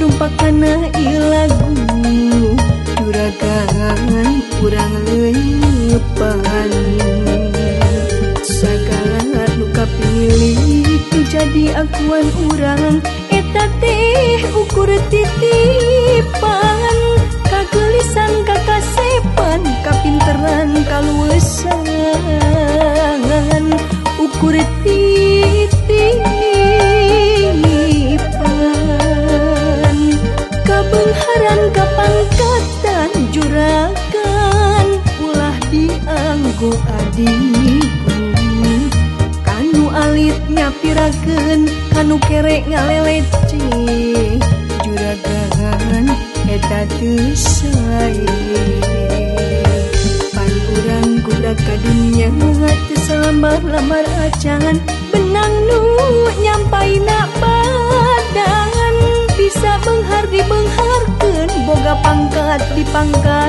rumpakana ilagu juragangan kurang lepan segala luka pilih itu jadi akuan urang. Eta teh ukur titipan kagelisan kakasa kulitnya piragen kanu kerek ngaleleci juragan eta tusai pan urang kubrak ka dunya lamar-lamar acangan. Benang nu nyampai nak badangan. Bisa menghardi mengharkan boga pangkat di pangkat.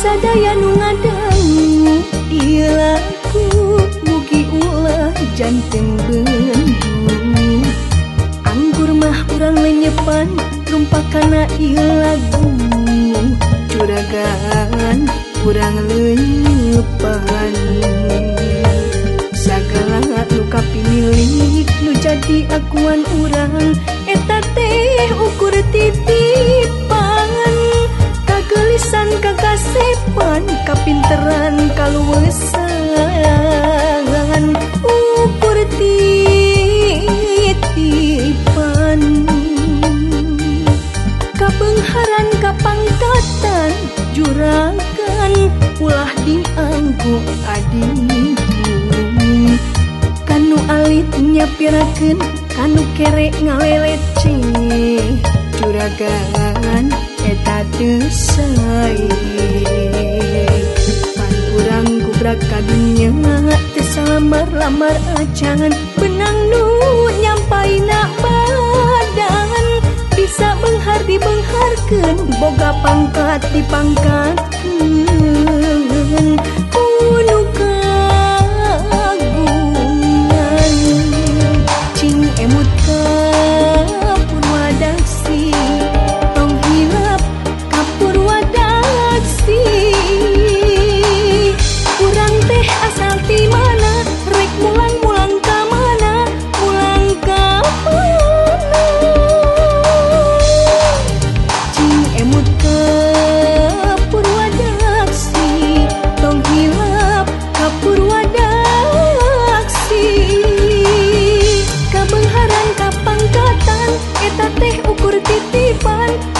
sadaya nu ngadangu ilaku mugi ulah janten bendu. Anggur mah kurang lenyepan rumpak kana ilagu curagan urang lenyepan. Sagala luka pinilih nu jadi akuan urang. Iwan kapinteran kalauwesangan ukur titipan. Kapengharan kapangkatan juragan. Ulah diangkuk adini Kanu alitnya pirakeun kanu kerek ngalelece. Juragan eta teu sae Bunda kadinya tersamar-lamar ajangan. Benang nu nyampai nak badan bisa benghar dibengharkan boga pangkat dipangkatkan kuno bye.